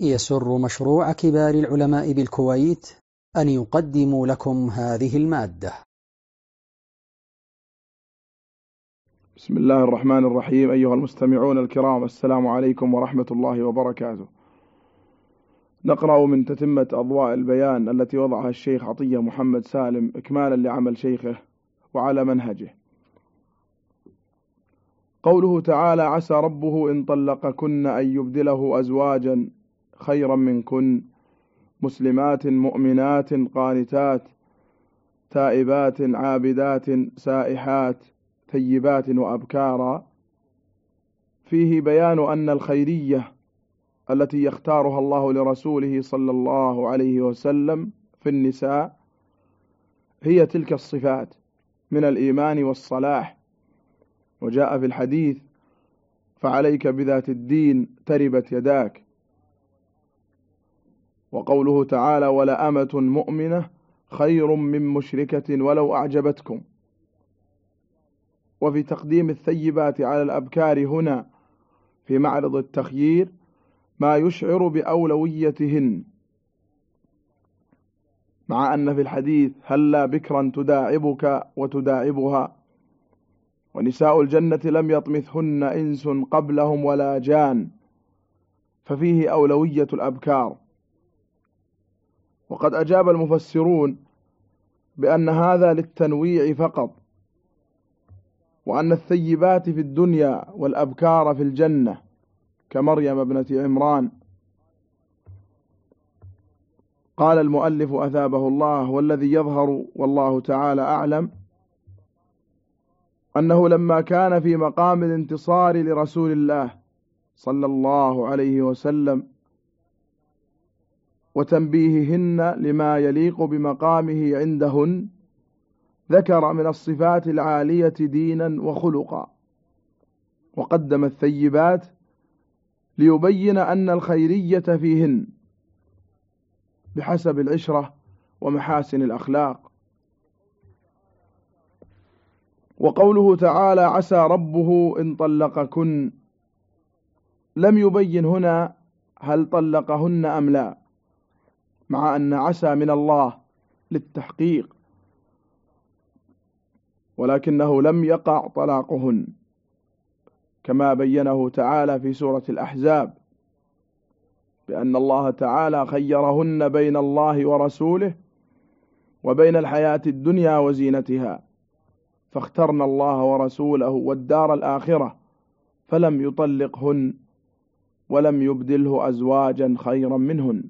يسر مشروع كبار العلماء بالكويت أن يقدم لكم هذه المادة. بسم الله الرحمن الرحيم أيها المستمعون الكرام السلام عليكم ورحمة الله وبركاته. نقرأ من تتمة أضواء البيان التي وضعها الشيخ عطية محمد سالم إكمالا لعمل شيخه وعلى منهجه. قوله تعالى عسى ربه إن طلقكن أن يبدله أزواجا خيرا منكن مسلمات مؤمنات قانتات تائبات عابدات سائحات تيبات وأبكارا. فيه بيان أن الخيرية التي يختارها الله لرسوله صلى الله عليه وسلم في النساء هي تلك الصفات من الإيمان والصلاح. وجاء في الحديث فعليك بذات الدين تربت يداك وقوله تعالى ولأمة مؤمنة خير من مشركة ولو أعجبتكم. وفي تقديم الثيبات على الأبكار هنا في معرض التخيير ما يشعر بأولويتهن مع أن في الحديث هلا بكرا تداعبك وتداعبها؟ ونساء الجنة لم يطمثهن إنس قبلهم ولا جان ففيه أولوية الأبكار. وقد أجاب المفسرون بأن هذا للتنويع فقط وأن الثيبات في الدنيا والأبكار في الجنة كمريم ابنة عمران. قال المؤلف أثابه الله والذي يظهر والله تعالى أعلم أنه لما كان في مقام الانتصار لرسول الله صلى الله عليه وسلم وتنبيههن لما يليق بمقامه عندهن ذكر من الصفات العالية دينا وخلقا وقدم الثيبات ليبين أن الخيرية فيهن بحسب العشرة ومحاسن الأخلاق. وقوله تعالى عسى ربه إن طلقكن لم يبين هنا هل طلقهن أم لا. مع أن عسى من الله للتحقيق ولكنه لم يقع طلاقهن كما بينه تعالى في سورة الأحزاب بأن الله تعالى خيرهن بين الله ورسوله وبين الحياة الدنيا وزينتها فاخترن الله ورسوله والدار الآخرة فلم يطلقهن ولم يبدله أزواجا خيرا منهن.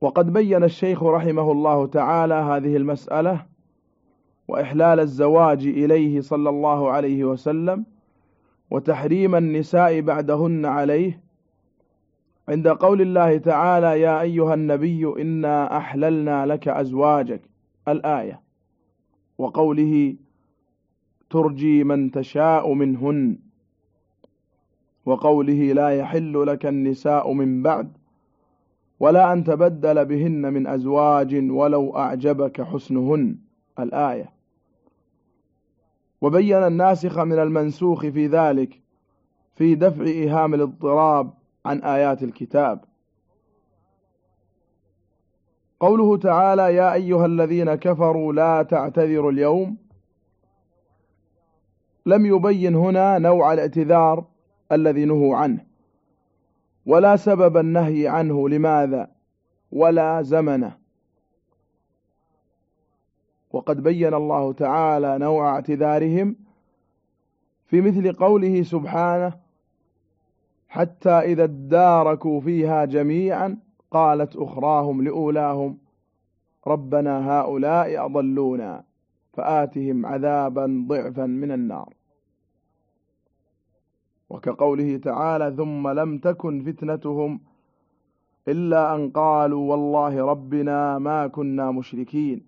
وقد بين الشيخ رحمه الله تعالى هذه المسألة وإحلال الزواج إليه صلى الله عليه وسلم وتحريم النساء بعدهن عليه. عند قول الله تعالى يا أيها النبي إنا أحللنا لك أزواجك. الآية. وقوله ترجي من تشاء منهن. وقوله لا يحل لك النساء من بعد. ولا أن تبدل بهن من أزواج ولو أعجبك حسنهن. الآية. وبين الناسخ من المنسوخ في ذلك في دفع إيهام الاضطراب عن آيات الكتاب. قوله تعالى يا أيها الذين كفروا لا تعتذروا اليوم. لم يبين هنا نوع الاعتذار الذي نهوا عنه. ولا سبب النهي عنه لماذا ولا زمنه. وقد بين الله تعالى نوع اعتذارهم في مثل قوله سبحانه حتى إذا اداركوا فيها جميعا قالت أخراهم لأولاهم ربنا هؤلاء أضلونا فآتهم عذابا ضعفا من النار. وكقوله تعالى ثم لم تكن فتنتهم إلا أن قالوا والله ربنا ما كنا مشركين.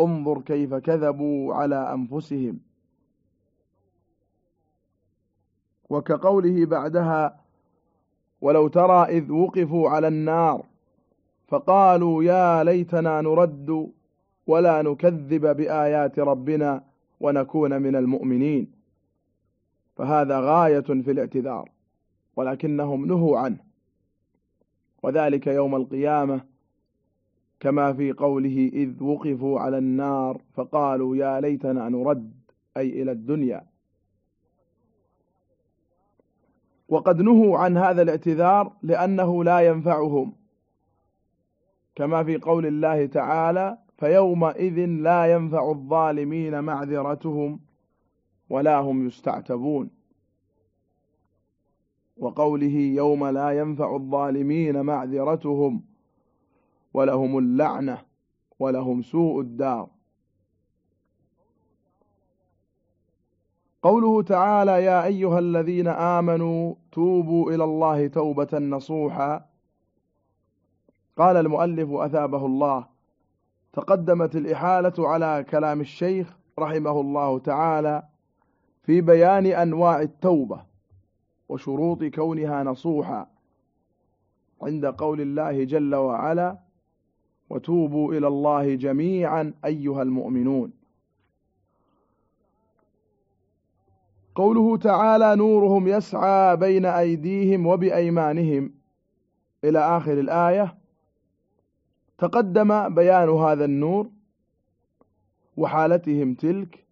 انظر كيف كذبوا على أنفسهم. وكقوله بعدها ولو ترى إذ وقفوا على النار فقالوا يا ليتنا نرد ولا نكذب بآيات ربنا ونكون من المؤمنين. فهذا غاية في الاعتذار ولكنهم نهوا عنه. وذلك يوم القيامة كما في قوله إذ وقفوا على النار فقالوا يا ليتنا نرد أي إلى الدنيا. وقد نهوا عن هذا الاعتذار لأنه لا ينفعهم. كما في قول الله تعالى فيومئذ لا ينفع الظالمين معذرتهم ولا هم يستعتبون. وقوله يوم لا ينفع الظالمين معذرتهم ولهم اللعنة ولهم سوء الدار. قوله تعالى يا أيها الذين آمنوا توبوا إلى الله توبة نصوحا. قال المؤلف أثابه الله. تقدمت الإحالة على كلام الشيخ رحمه الله تعالى. في بيان أنواع التوبة وشروط كونها نصوحا عند قول الله جل وعلا وتوبوا إلى الله جميعا أيها المؤمنون قوله تعالى نورهم يسعى بين أيديهم وبأيمانهم إلى آخر الآية تقدم بيان هذا النور وحالتهم تلك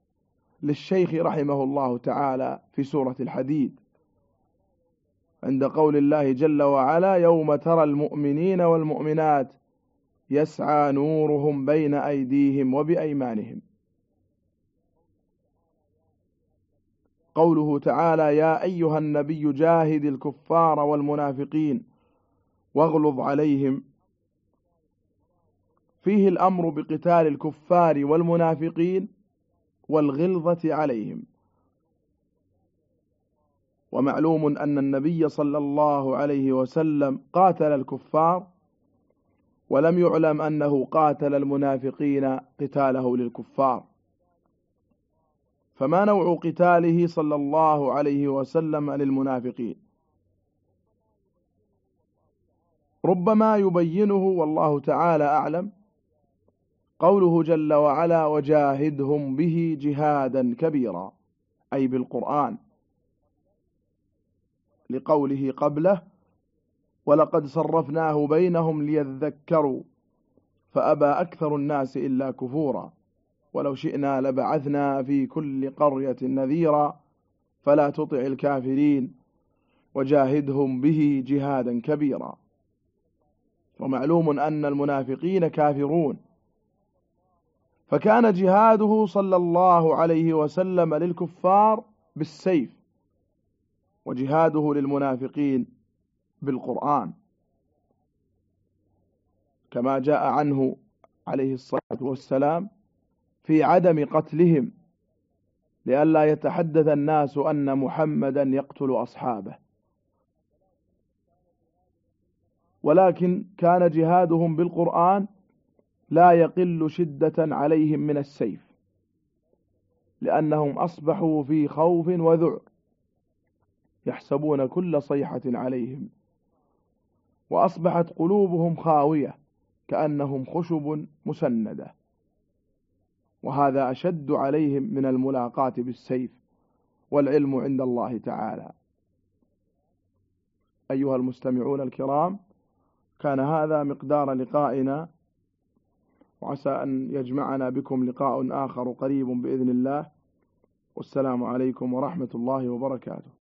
للشيخ رحمه الله تعالى في سورة الحديد. عند قول الله جل وعلا يوم ترى المؤمنين والمؤمنات يسعى نورهم بين أيديهم وبأيمانهم. قوله تعالى يا أيها النبي جاهد الكفار والمنافقين واغلظ عليهم. فيه الأمر بقتال الكفار والمنافقين والغلظة عليهم. ومعلوم أن النبي صلى الله عليه وسلم قاتل الكفار ولم يعلم أنه قاتل المنافقين قتاله للكفار. فما نوع قتاله صلى الله عليه وسلم للمنافقين؟ ربما يبينه والله تعالى أعلم. قوله جل وعلا وجاهدهم به جهادا كبيرا أي بالقرآن لقوله قبله ولقد صرفناه بينهم ليذكروا فأبى أكثر الناس إلا كفورا ولو شئنا لبعثنا في كل قرية نذيرا فلا تطع الكافرين وجاهدهم به جهادا كبيرا. ومعلوم أن المنافقين كافرون فكان جهاده صلى الله عليه وسلم للكفار بالسيف وجهاده للمنافقين بالقرآن. كما جاء عنه عليه الصلاة والسلام في عدم قتلهم لئلا يتحدث الناس أن محمدا يقتل أصحابه. ولكن كان جهادهم بالقرآن لا يقل شدة عليهم من السيف لأنهم أصبحوا في خوف وذعر يحسبون كل صيحة عليهم وأصبحت قلوبهم خاوية كأنهم خشب مسندة وهذا أشد عليهم من الملاقاة بالسيف والعلم عند الله تعالى. أيها المستمعون الكرام كان هذا مقدار لقائنا. وعسى أن يجمعنا بكم لقاء آخر قريب بإذن الله. والسلام عليكم ورحمة الله وبركاته.